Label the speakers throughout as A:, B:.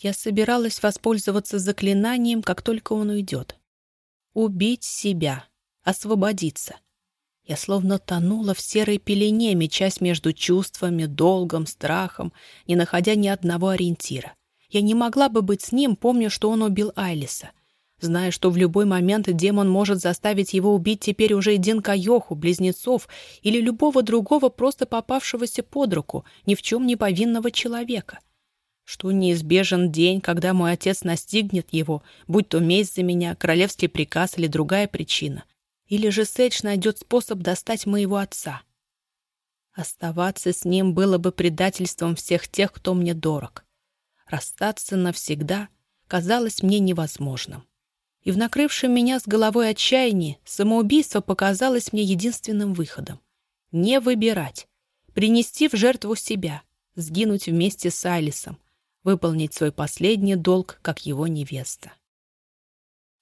A: Я собиралась воспользоваться заклинанием, как только он уйдет. Убить себя, освободиться. Я словно тонула в серой пелене, мечась между чувствами, долгом, страхом, не находя ни одного ориентира. Я не могла бы быть с ним, помня, что он убил Айлиса. Зная, что в любой момент демон может заставить его убить теперь уже Динка Йоху, близнецов или любого другого просто попавшегося под руку, ни в чем не повинного человека. Что неизбежен день, когда мой отец настигнет его, будь то месть за меня, королевский приказ или другая причина. Или же Сэдж найдет способ достать моего отца. Оставаться с ним было бы предательством всех тех, кто мне дорог. Расстаться навсегда казалось мне невозможным и в накрывшем меня с головой отчаянии самоубийство показалось мне единственным выходом. Не выбирать, принести в жертву себя, сгинуть вместе с Алисом, выполнить свой последний долг, как его невеста.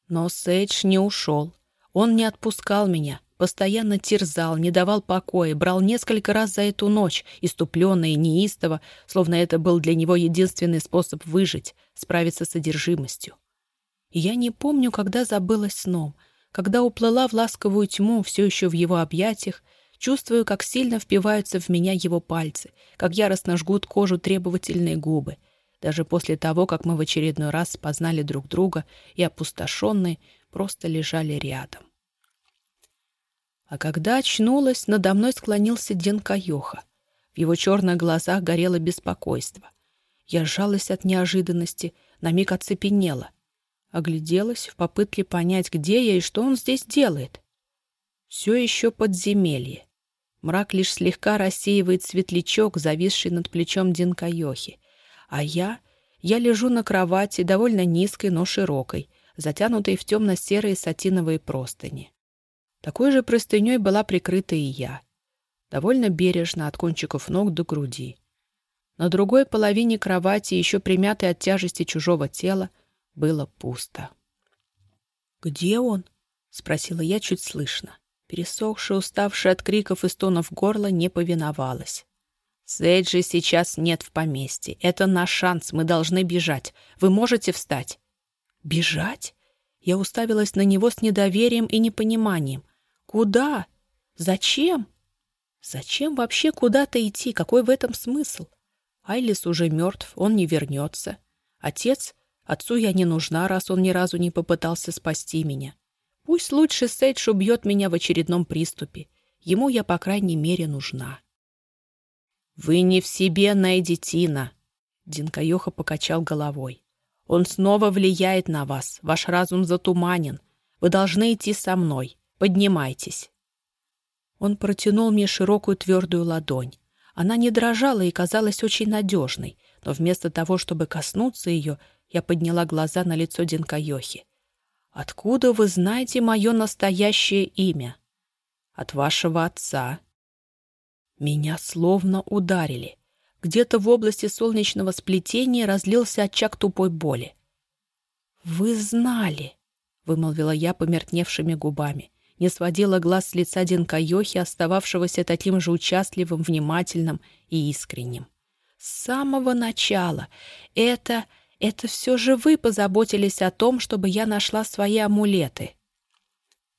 A: Но Сейдж не ушел. Он не отпускал меня, постоянно терзал, не давал покоя, брал несколько раз за эту ночь, иступленно и неистово, словно это был для него единственный способ выжить, справиться с содержимостью. Я не помню, когда забылась сном, когда уплыла в ласковую тьму, все еще в его объятиях, чувствую, как сильно впиваются в меня его пальцы, как яростно жгут кожу требовательные губы, даже после того, как мы в очередной раз познали друг друга и опустошенные просто лежали рядом. А когда очнулась, надо мной склонился Ден Кайоха. В его черных глазах горело беспокойство. Я сжалась от неожиданности, на миг оцепенела. Огляделась в попытке понять, где я и что он здесь делает. Все еще подземелье. Мрак лишь слегка рассеивает светлячок, зависший над плечом Динка Йохи. А я... Я лежу на кровати, довольно низкой, но широкой, затянутой в темно-серые сатиновые простыни. Такой же простыней была прикрыта и я. Довольно бережно от кончиков ног до груди. На другой половине кровати, еще примятой от тяжести чужого тела, было пусто. «Где он?» — спросила я чуть слышно. Пересохшая, уставшая от криков и стонов горло, не повиновалась. «Сейджи сейчас нет в поместье. Это наш шанс. Мы должны бежать. Вы можете встать?» «Бежать?» Я уставилась на него с недоверием и непониманием. «Куда? Зачем?» «Зачем вообще куда-то идти? Какой в этом смысл?» Айлис уже мертв, он не вернется. Отец Отцу я не нужна, раз он ни разу не попытался спасти меня. Пусть лучше Сейдж убьет меня в очередном приступе. Ему я, по крайней мере, нужна. «Вы не в себе, Найдитина!» Динкаёха покачал головой. «Он снова влияет на вас. Ваш разум затуманен. Вы должны идти со мной. Поднимайтесь». Он протянул мне широкую твердую ладонь. Она не дрожала и казалась очень надежной, но вместо того, чтобы коснуться ее, я подняла глаза на лицо Динкайохи. «Откуда вы знаете мое настоящее имя?» «От вашего отца». Меня словно ударили. Где-то в области солнечного сплетения разлился очаг тупой боли. «Вы знали», — вымолвила я помертневшими губами, не сводила глаз с лица Динкайохи, остававшегося таким же участливым, внимательным и искренним. «С самого начала. Это...» Это все же вы позаботились о том, чтобы я нашла свои амулеты.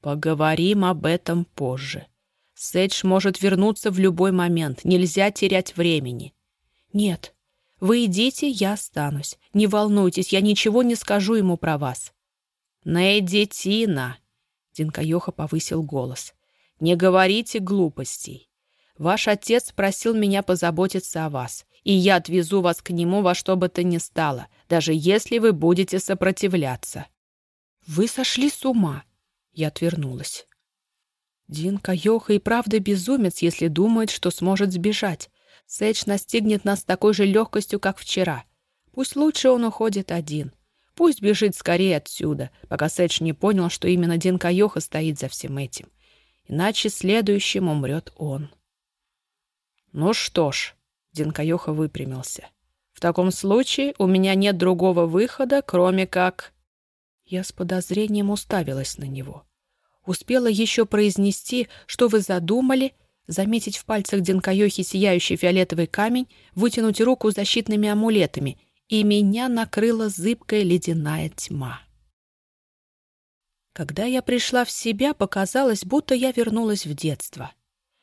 A: Поговорим об этом позже. Сэдж может вернуться в любой момент. Нельзя терять времени. Нет. Вы идите, я останусь. Не волнуйтесь, я ничего не скажу ему про вас. Нэдди Тина. Динкаёха повысил голос. Не говорите глупостей. Ваш отец просил меня позаботиться о вас и я отвезу вас к нему во что бы то ни стало, даже если вы будете сопротивляться». «Вы сошли с ума!» Я отвернулась. Динка Йоха и правда безумец, если думает, что сможет сбежать. Сэдж настигнет нас с такой же легкостью, как вчера. Пусть лучше он уходит один. Пусть бежит скорее отсюда, пока Сэдж не понял, что именно Динка Йоха стоит за всем этим. Иначе следующим умрет он. «Ну что ж», Динкаёха выпрямился. «В таком случае у меня нет другого выхода, кроме как...» Я с подозрением уставилась на него. Успела еще произнести, что вы задумали, заметить в пальцах Динкаёхи сияющий фиолетовый камень, вытянуть руку защитными амулетами и меня накрыла зыбкая ледяная тьма. Когда я пришла в себя, показалось, будто я вернулась в детство.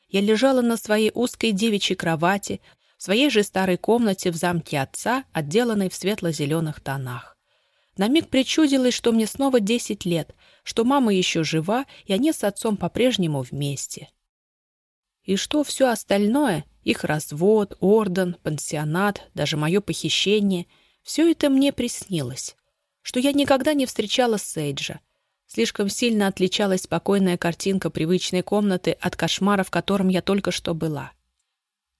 A: Я лежала на своей узкой девичьей кровати, в своей же старой комнате в замке отца, отделанной в светло-зеленых тонах. На миг причудилось, что мне снова десять лет, что мама еще жива, и они с отцом по-прежнему вместе. И что все остальное, их развод, орден, пансионат, даже мое похищение, все это мне приснилось. Что я никогда не встречала Сейджа. Слишком сильно отличалась спокойная картинка привычной комнаты от кошмара, в котором я только что была.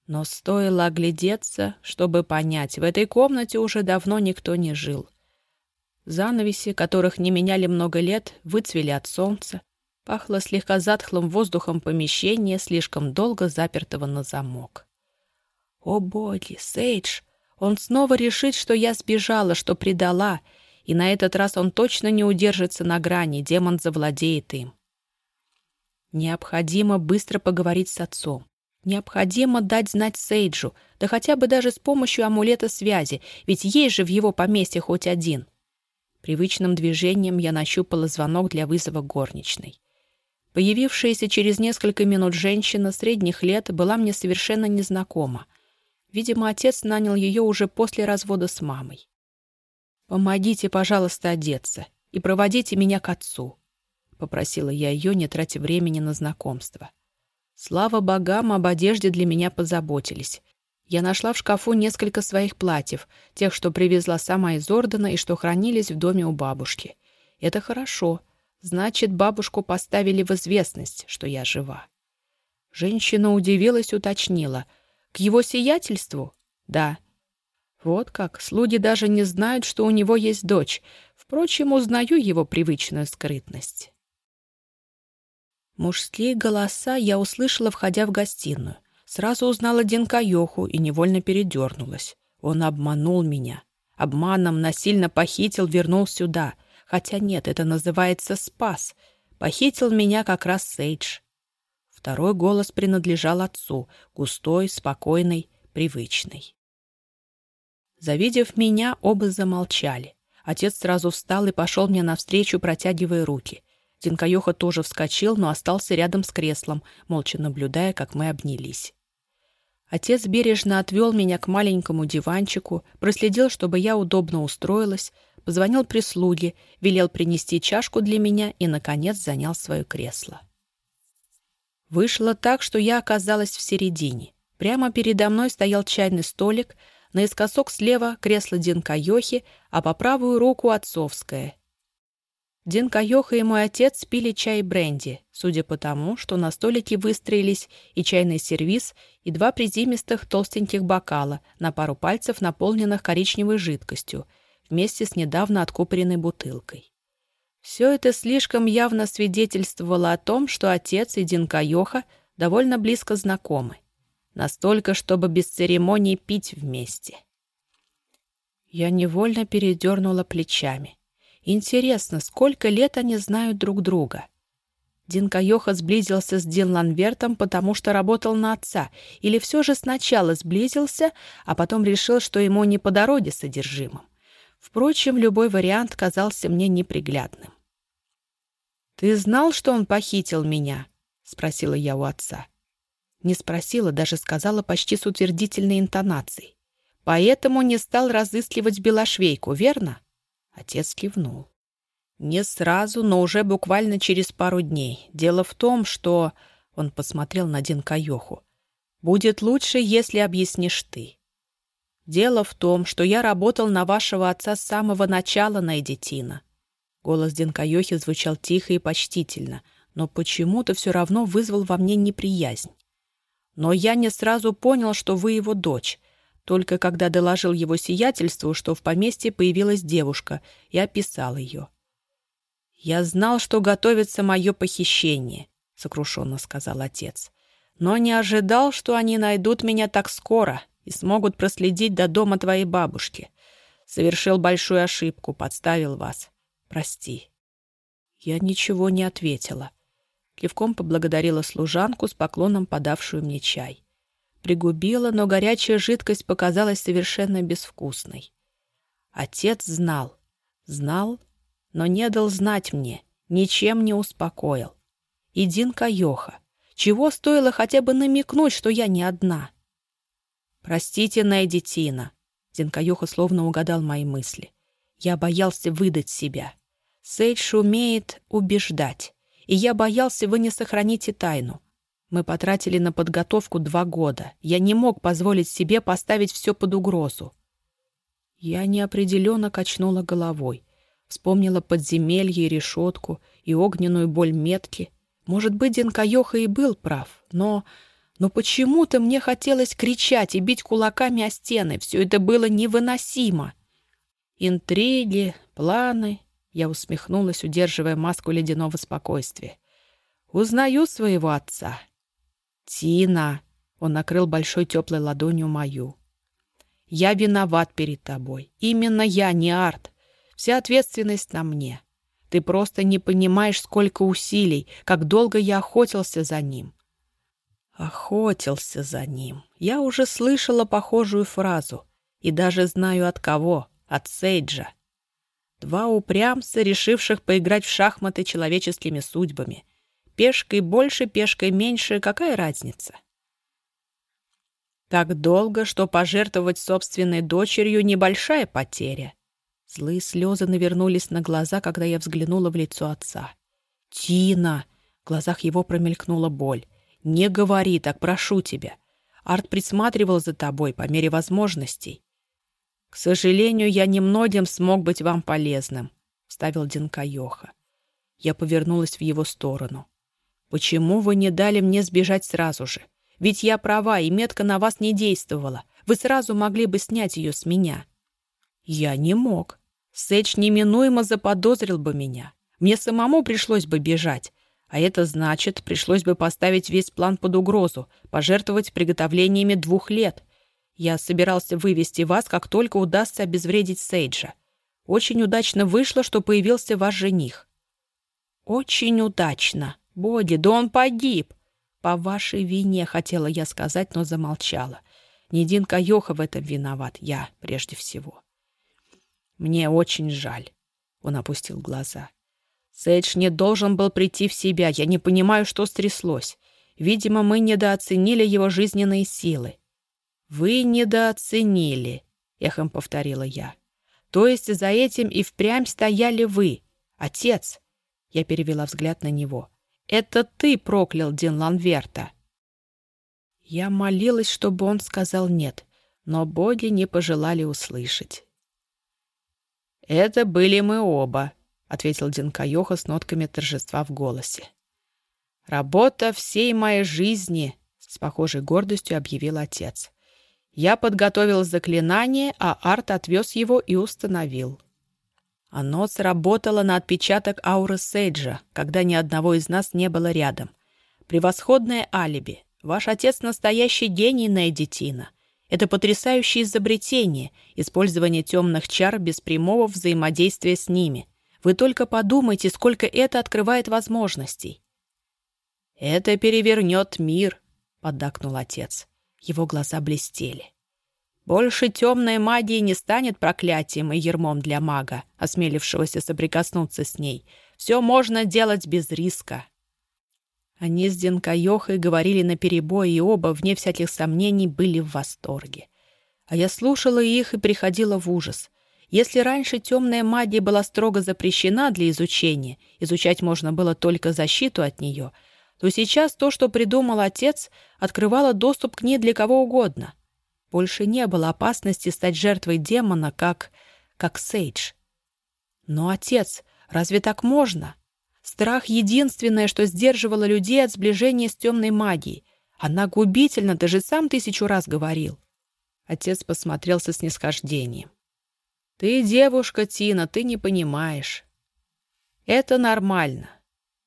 A: Но стоило оглядеться, чтобы понять, в этой комнате уже давно никто не жил. Занавеси, которых не меняли много лет, выцвели от солнца. Пахло слегка затхлым воздухом помещения, слишком долго запертого на замок. О, боги, Сейдж! Он снова решит, что я сбежала, что предала, и на этот раз он точно не удержится на грани, демон завладеет им. Необходимо быстро поговорить с отцом. Необходимо дать знать Сейджу, да хотя бы даже с помощью амулета связи, ведь есть же в его поместье хоть один. Привычным движением я нащупала звонок для вызова горничной. Появившаяся через несколько минут женщина средних лет была мне совершенно незнакома. Видимо, отец нанял ее уже после развода с мамой. «Помогите, пожалуйста, одеться и проводите меня к отцу», — попросила я ее, не тратя времени на знакомство. Слава богам, об одежде для меня позаботились. Я нашла в шкафу несколько своих платьев, тех, что привезла сама из Ордена и что хранились в доме у бабушки. Это хорошо. Значит, бабушку поставили в известность, что я жива. Женщина удивилась, уточнила. «К его сиятельству?» «Да». Вот как, слуги даже не знают, что у него есть дочь. Впрочем, узнаю его привычную скрытность. Мужские голоса я услышала, входя в гостиную. Сразу узнала Динка Йоху и невольно передернулась. Он обманул меня. Обманом насильно похитил, вернул сюда. Хотя нет, это называется спас. Похитил меня как раз Сейдж. Второй голос принадлежал отцу, густой, спокойный, привычный. Завидев меня, оба замолчали. Отец сразу встал и пошел мне навстречу, протягивая руки. Тинкаёха тоже вскочил, но остался рядом с креслом, молча наблюдая, как мы обнялись. Отец бережно отвел меня к маленькому диванчику, проследил, чтобы я удобно устроилась, позвонил прислуге, велел принести чашку для меня и, наконец, занял свое кресло. Вышло так, что я оказалась в середине. Прямо передо мной стоял чайный столик, наискосок слева кресло Динка Йохи, а по правую руку отцовское, Дин Каёха и мой отец пили чай и бренди, судя по тому, что на столике выстроились и чайный сервиз, и два призимистых толстеньких бокала на пару пальцев, наполненных коричневой жидкостью, вместе с недавно откупоренной бутылкой. Все это слишком явно свидетельствовало о том, что отец и Дин Каёха довольно близко знакомы. Настолько, чтобы без церемоний пить вместе. Я невольно передернула плечами. Интересно, сколько лет они знают друг друга? Динка Йоха сблизился с Дин Ланвертом, потому что работал на отца, или все же сначала сблизился, а потом решил, что ему не по дороге содержимым. Впрочем, любой вариант казался мне неприглядным. «Ты знал, что он похитил меня?» — спросила я у отца. Не спросила, даже сказала почти с утвердительной интонацией. «Поэтому не стал разыскивать Белошвейку, верно?» Отец кивнул. Не сразу, но уже буквально через пару дней. Дело в том, что... Он посмотрел на Динкаёху. «Будет лучше, если объяснишь ты. Дело в том, что я работал на вашего отца с самого начала, Найдетина». Голос Динкаёхи звучал тихо и почтительно, но почему-то все равно вызвал во мне неприязнь. «Но я не сразу понял, что вы его дочь, только когда доложил его сиятельству, что в поместье появилась девушка, и описал ее. «Я знал, что готовится мое похищение», — сокрушенно сказал отец. «Но не ожидал, что они найдут меня так скоро и смогут проследить до дома твоей бабушки. Совершил большую ошибку, подставил вас. Прости». Я ничего не ответила. Кивком поблагодарила служанку с поклоном, подавшую мне чай. Пригубила, но горячая жидкость показалась совершенно безвкусной. Отец знал. Знал, но не дал знать мне, ничем не успокоил. И Динка Йоха. Чего стоило хотя бы намекнуть, что я не одна? «Простите, Найди Тина». Динка Йоха словно угадал мои мысли. Я боялся выдать себя. Сейдж умеет убеждать. И я боялся, вы не сохраните тайну. Мы потратили на подготовку два года. Я не мог позволить себе поставить все под угрозу. Я неопределенно качнула головой. Вспомнила подземелье и решетку, и огненную боль метки. Может быть, Денкаёха и был прав, но... Но почему-то мне хотелось кричать и бить кулаками о стены. Все это было невыносимо. Интриги, планы. Я усмехнулась, удерживая маску ледяного спокойствия. Узнаю своего отца. Тина. Он накрыл большой теплой ладонью мою. Я виноват перед тобой. Именно я, не Арт. Вся ответственность на мне. Ты просто не понимаешь, сколько усилий, как долго я охотился за ним. Охотился за ним. Я уже слышала похожую фразу. И даже знаю от кого. От Сейджа. Два упрямца, решивших поиграть в шахматы человеческими судьбами. Пешкой больше, пешкой меньше, какая разница? Так долго, что пожертвовать собственной дочерью — небольшая потеря. Злые слезы навернулись на глаза, когда я взглянула в лицо отца. «Тина!» — в глазах его промелькнула боль. «Не говори так, прошу тебя. Арт присматривал за тобой по мере возможностей. К сожалению, я немногим смог быть вам полезным», — вставил Йоха. Я повернулась в его сторону. «Почему вы не дали мне сбежать сразу же? Ведь я права, и метка на вас не действовала. Вы сразу могли бы снять ее с меня». Я не мог. Сэдж неминуемо заподозрил бы меня. Мне самому пришлось бы бежать. А это значит, пришлось бы поставить весь план под угрозу, пожертвовать приготовлениями двух лет. Я собирался вывести вас, как только удастся обезвредить Сейджа. Очень удачно вышло, что появился ваш жених. Очень удачно. Боди, да он погиб. По вашей вине, хотела я сказать, но замолчала. Не Дин Каёха в этом виноват, я прежде всего. «Мне очень жаль», — он опустил глаза. «Сэдж не должен был прийти в себя. Я не понимаю, что стряслось. Видимо, мы недооценили его жизненные силы». «Вы недооценили», — эхом повторила я. «То есть за этим и впрямь стояли вы, отец?» Я перевела взгляд на него. «Это ты проклял Дин Ланверта». Я молилась, чтобы он сказал «нет», но боги не пожелали услышать. «Это были мы оба», — ответил Динкаёха с нотками торжества в голосе. «Работа всей моей жизни», — с похожей гордостью объявил отец. «Я подготовил заклинание, а Арт отвез его и установил». Оно сработало на отпечаток ауры Сейджа, когда ни одного из нас не было рядом. Превосходное алиби. Ваш отец настоящий гений, Нейдитина. Это потрясающее изобретение — использование темных чар без прямого взаимодействия с ними. Вы только подумайте, сколько это открывает возможностей. «Это перевернет мир», — поддакнул отец. Его глаза блестели. «Больше темная магия не станет проклятием и ермом для мага, осмелившегося соприкоснуться с ней. Все можно делать без риска». Они с Денкаёхой говорили наперебой, и оба, вне всяких сомнений, были в восторге. А я слушала их и приходила в ужас. Если раньше темная магия была строго запрещена для изучения, изучать можно было только защиту от нее, то сейчас то, что придумал отец, открывало доступ к ней для кого угодно. Больше не было опасности стать жертвой демона, как... как Сейдж. Но, отец, разве так можно? Страх — единственное, что сдерживало людей от сближения с темной магией. Она губительна, ты же сам тысячу раз говорил. Отец посмотрел со снисхождением. «Ты девушка, Тина, ты не понимаешь. Это нормально.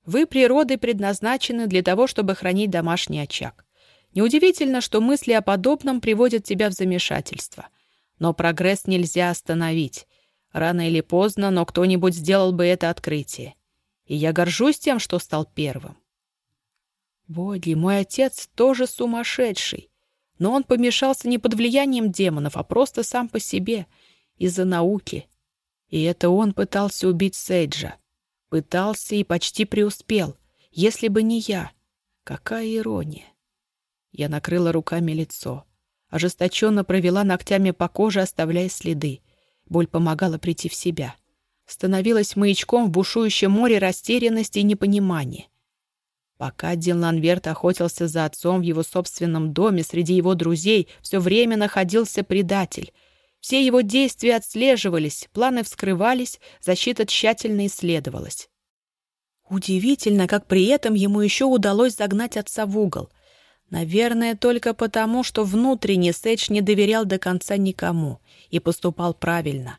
A: Вы природой предназначены для того, чтобы хранить домашний очаг. Неудивительно, что мысли о подобном приводят тебя в замешательство. Но прогресс нельзя остановить. Рано или поздно, но кто-нибудь сделал бы это открытие и я горжусь тем, что стал первым. Боги, мой отец тоже сумасшедший, но он помешался не под влиянием демонов, а просто сам по себе. Из-за науки. И это он пытался убить Сейджа. Пытался и почти преуспел. Если бы не я. Какая ирония. Я накрыла руками лицо. Ожесточенно провела ногтями по коже, оставляя следы. Боль помогала прийти в себя. Становилась маячком в бушующем море растерянности и непонимания. Пока Дин Ланверт охотился за отцом в его собственном доме, среди его друзей все время находился предатель. Все его действия отслеживались, планы вскрывались, защита тщательно исследовалась. Удивительно, как при этом ему еще удалось загнать отца в угол. Наверное, только потому, что внутренне Сэдж не доверял до конца никому и поступал правильно.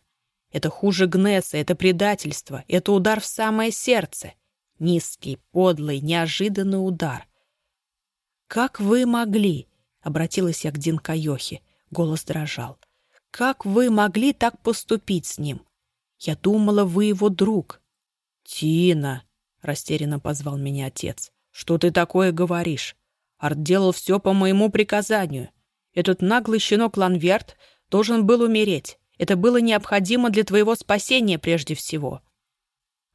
A: Это хуже Гнесса, это предательство, это удар в самое сердце. Низкий, подлый, неожиданный удар. «Как вы могли?» — обратилась я к Динкайохе. Голос дрожал. «Как вы могли так поступить с ним? Я думала, вы его друг». «Тина!» — растерянно позвал меня отец. «Что ты такое говоришь? Арт делал все по моему приказанию. Этот наглый щенок Ланверт должен был умереть. Это было необходимо для твоего спасения прежде всего.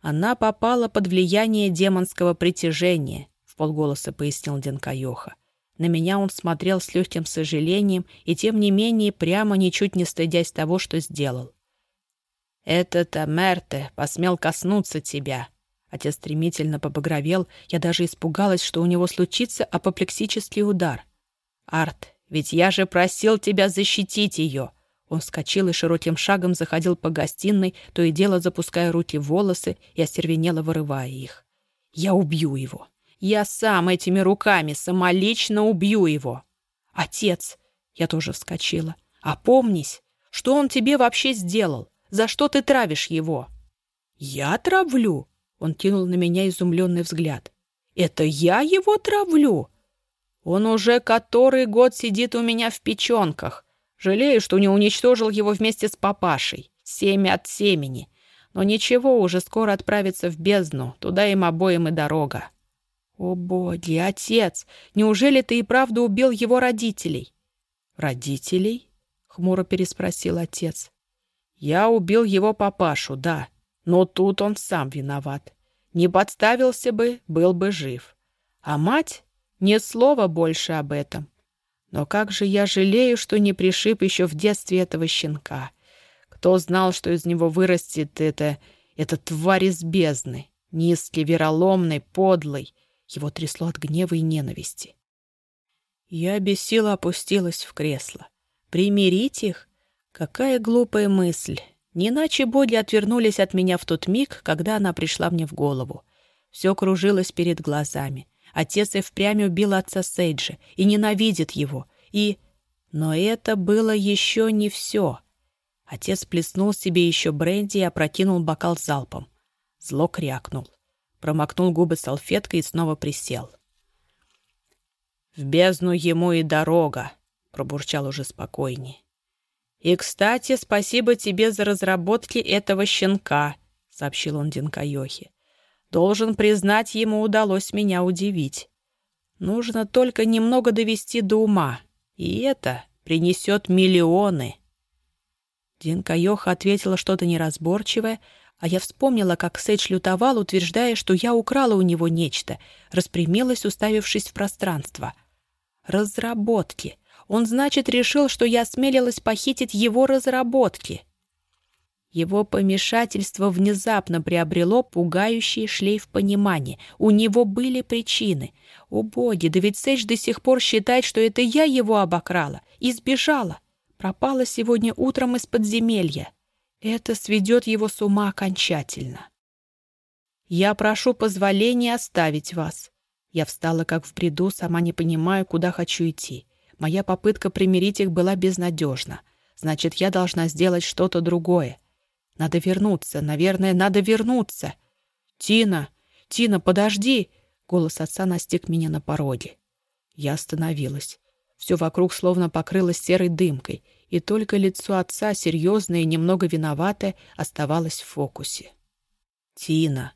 A: Она попала под влияние демонского притяжения, в полголоса пояснил Денкайоха. На меня он смотрел с легким сожалением и, тем не менее, прямо ничуть не стыдясь того, что сделал. «Этот Амерте посмел коснуться тебя». Отец стремительно побагровел, я даже испугалась, что у него случится апоплексический удар. «Арт, ведь я же просил тебя защитить ее. Он вскочил и широким шагом заходил по гостиной, то и дело запуская руки в волосы и остервенело вырывая их. «Я убью его! Я сам этими руками самолично убью его!» «Отец!» Я тоже вскочила. «Опомнись! Что он тебе вообще сделал? За что ты травишь его?» «Я травлю?» Он кинул на меня изумленный взгляд. «Это я его травлю?» «Он уже который год сидит у меня в печенках, Жалею, что не уничтожил его вместе с папашей. Семя от семени. Но ничего, уже скоро отправится в бездну. Туда им обоим и дорога. О, боги, отец! Неужели ты и правда убил его родителей? Родителей? Хмуро переспросил отец. Я убил его папашу, да. Но тут он сам виноват. Не подставился бы, был бы жив. А мать? Ни слова больше об этом. Но как же я жалею, что не пришиб еще в детстве этого щенка. Кто знал, что из него вырастет это... эта тварь из бездны? Низкий, вероломный, подлый. Его трясло от гнева и ненависти. Я без силы опустилась в кресло. Примирить их? Какая глупая мысль. Не иначе боги отвернулись от меня в тот миг, когда она пришла мне в голову. Все кружилось перед глазами. Отец и впрямь убил отца Сейджа и ненавидит его. И... Но это было еще не все. Отец плеснул себе еще бренди и опрокинул бокал залпом. Зло крякнул. Промокнул губы салфеткой и снова присел. «В бездну ему и дорога», — пробурчал уже спокойнее. «И, кстати, спасибо тебе за разработки этого щенка», — сообщил он Динкайохе. Должен признать, ему удалось меня удивить. Нужно только немного довести до ума, и это принесет миллионы. Динка Йоха ответила что-то неразборчивое, а я вспомнила, как Сэдж лютовал, утверждая, что я украла у него нечто, распрямилась, уставившись в пространство. Разработки. Он, значит, решил, что я осмелилась похитить его разработки. Его помешательство внезапно приобрело пугающий шлейф понимания. У него были причины. О боги, да ведь Сэдж до сих пор считает, что это я его обокрала и сбежала. Пропала сегодня утром из подземелья. Это сведет его с ума окончательно. «Я прошу позволения оставить вас». Я встала как в бреду, сама не понимаю, куда хочу идти. Моя попытка примирить их была безнадежна. Значит, я должна сделать что-то другое. Надо вернуться, наверное, надо вернуться. «Тина! Тина, подожди!» Голос отца настиг меня на пороге. Я остановилась. Все вокруг словно покрылось серой дымкой, и только лицо отца, серьезное и немного виноватое, оставалось в фокусе. «Тина!»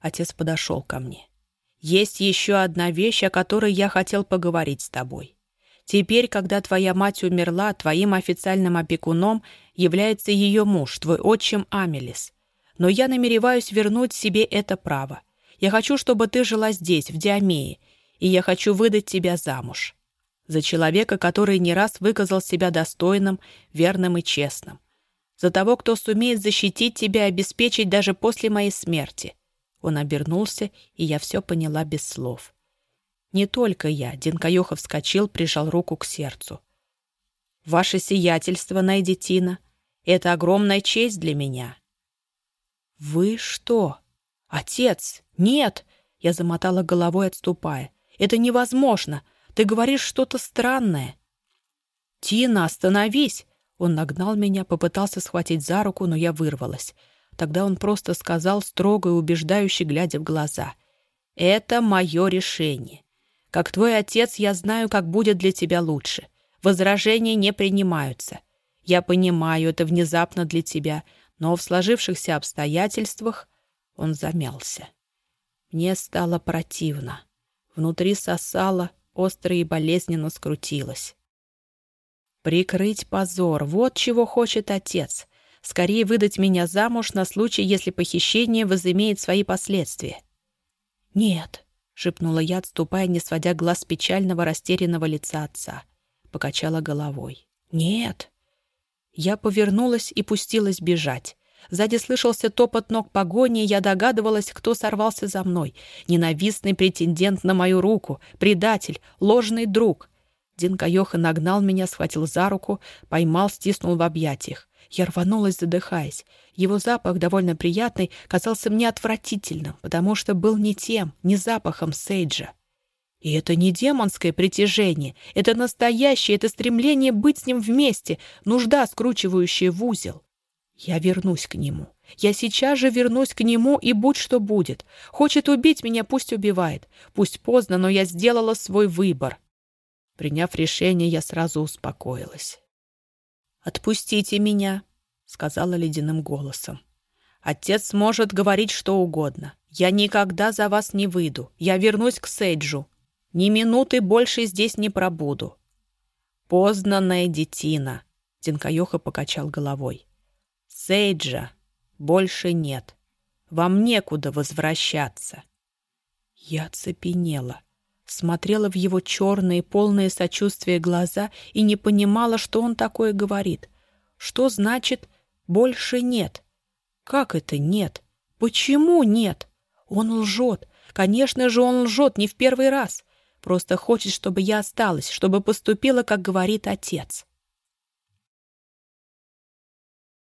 A: Отец подошел ко мне. «Есть еще одна вещь, о которой я хотел поговорить с тобой. Теперь, когда твоя мать умерла, твоим официальным опекуном является ее муж, твой отчим Амелис. Но я намереваюсь вернуть себе это право. Я хочу, чтобы ты жила здесь, в Диамее, и я хочу выдать тебя замуж. За человека, который не раз выказал себя достойным, верным и честным. За того, кто сумеет защитить тебя и обеспечить даже после моей смерти. Он обернулся, и я все поняла без слов. Не только я. Динкаёха вскочил, прижал руку к сердцу. «Ваше сиятельство, Найдетина, это огромная честь для меня». «Вы что? Отец? Нет!» Я замотала головой, отступая. «Это невозможно! Ты говоришь что-то странное!» «Тина, остановись!» Он нагнал меня, попытался схватить за руку, но я вырвалась. Тогда он просто сказал, строго и убеждающе глядя в глаза. «Это мое решение. Как твой отец, я знаю, как будет для тебя лучше. Возражения не принимаются. Я понимаю, это внезапно для тебя, но в сложившихся обстоятельствах он замялся. Мне стало противно. Внутри сосало, остро и болезненно скрутилось. Прикрыть позор — вот чего хочет отец. Скорее выдать меня замуж на случай, если похищение возымеет свои последствия. «Нет», — шепнула я, отступая, не сводя глаз печального, растерянного лица отца. Покачала головой. «Нет». Я повернулась и пустилась бежать. Сзади слышался топот ног погони, и я догадывалась, кто сорвался за мной. Ненавистный претендент на мою руку, предатель, ложный друг. Динка Йоха нагнал меня, схватил за руку, поймал, стиснул в объятиях. Я рванулась, задыхаясь. Его запах, довольно приятный, казался мне отвратительным, потому что был не тем, не запахом Сейджа. И это не демонское притяжение, это настоящее, это стремление быть с ним вместе, нужда, скручивающая в узел. Я вернусь к нему. Я сейчас же вернусь к нему, и будь что будет. Хочет убить меня, пусть убивает. Пусть поздно, но я сделала свой выбор. Приняв решение, я сразу успокоилась. «Отпустите меня», — сказала ледяным голосом. «Отец может говорить что угодно. Я никогда за вас не выйду. Я вернусь к Сейджу. Ни минуты больше здесь не пробуду». «Поздно, Найдетина», — Тинкаёха покачал головой. «Сейджа больше нет. Вам некуда возвращаться». Я цепенела смотрела в его черные, полные сочувствия глаза и не понимала, что он такое говорит. Что значит «больше нет»? Как это нет? Почему нет? Он лжет. Конечно же, он лжет не в первый раз. Просто хочет, чтобы я осталась, чтобы поступила, как говорит отец.